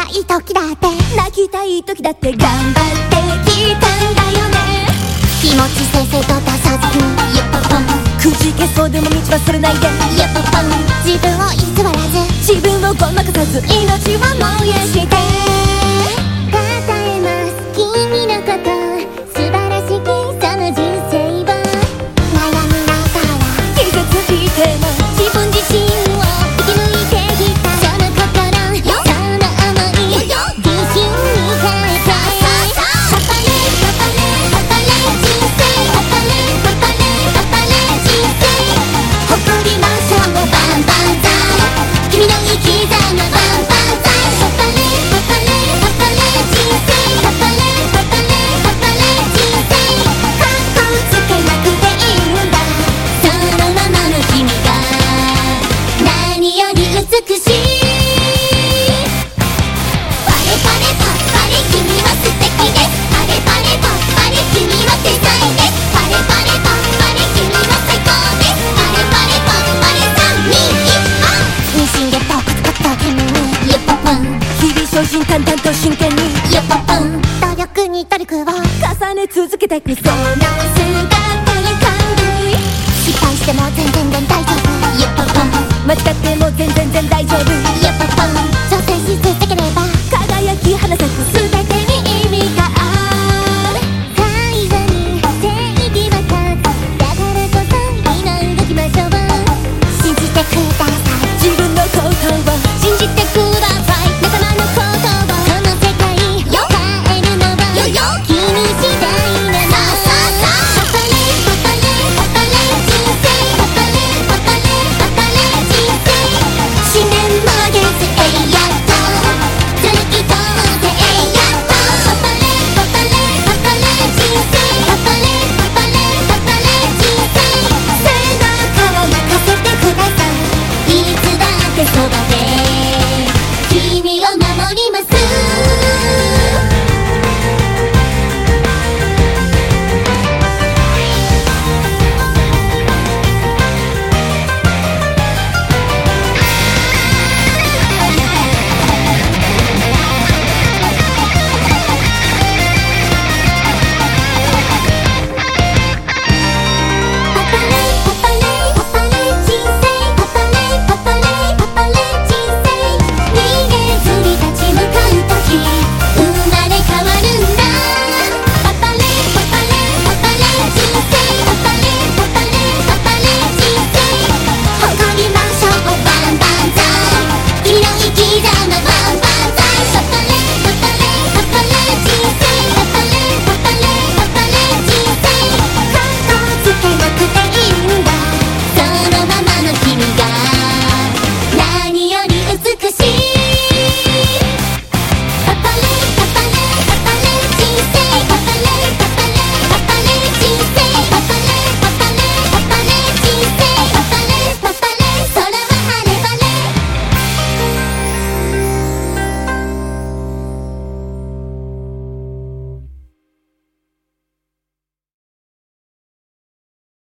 い時だって泣きたい時だって頑張ってきたんだよね。気持ちせせと出さずにやっぱポンくじけそうでも道はそれないでやっぱポン。自分を偽らず自分をごまかさず命は燃やして。精進淡々と真剣に。ユッポポン努力に努力を重ね続けてく。その姿に感動失敗しても全然全然大丈夫。ユッポポン間違っても全然全然大丈夫